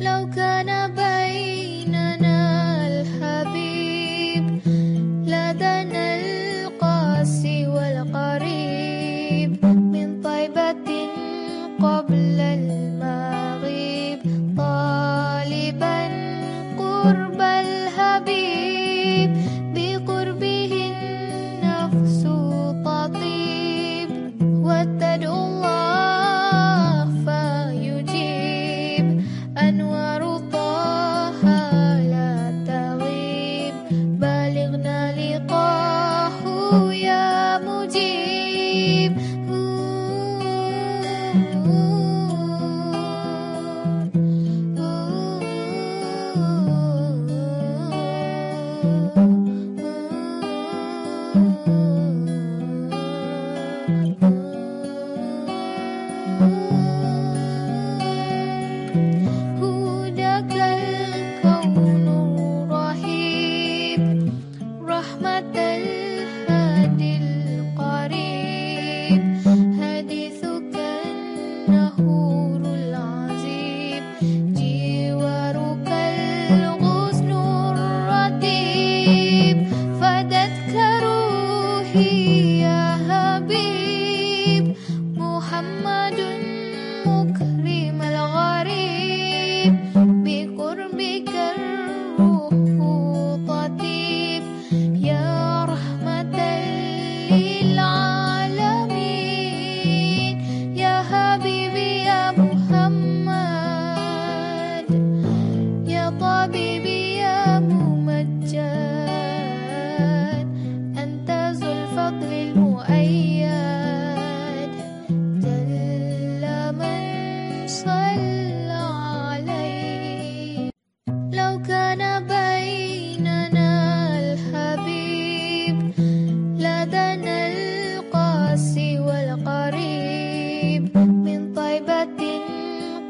لو كان بيننا الحبيب القاسي والقريب من طيبة قبل المغيب طالبا قرب الحبيب بقربه النفس تطيب جوارك الغصن الرتيب فدتك يا حبيب محمد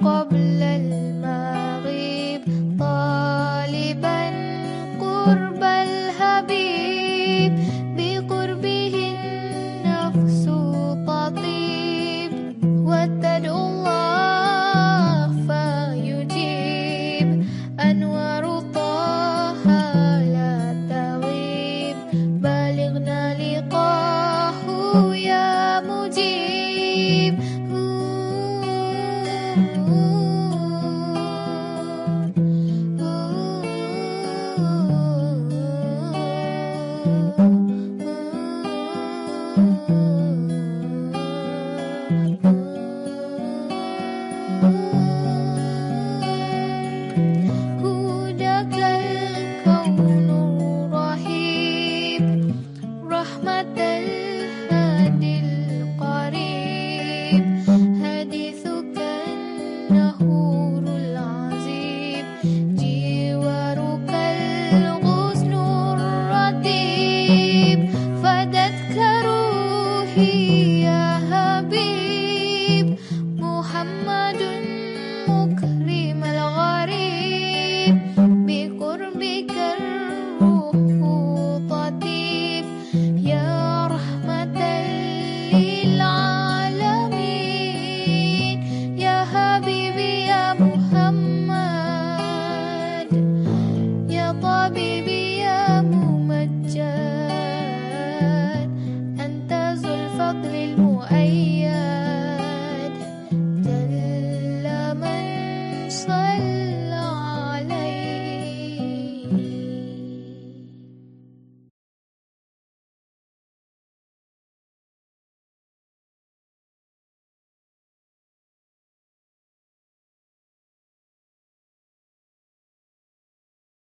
قبل مكرم الغريب بقربك الروح تطيب يا رحمة للعالمين. يا حبيبي يا محمد. يا طبيبي يا ممجد. أنت ذو الفضل المبين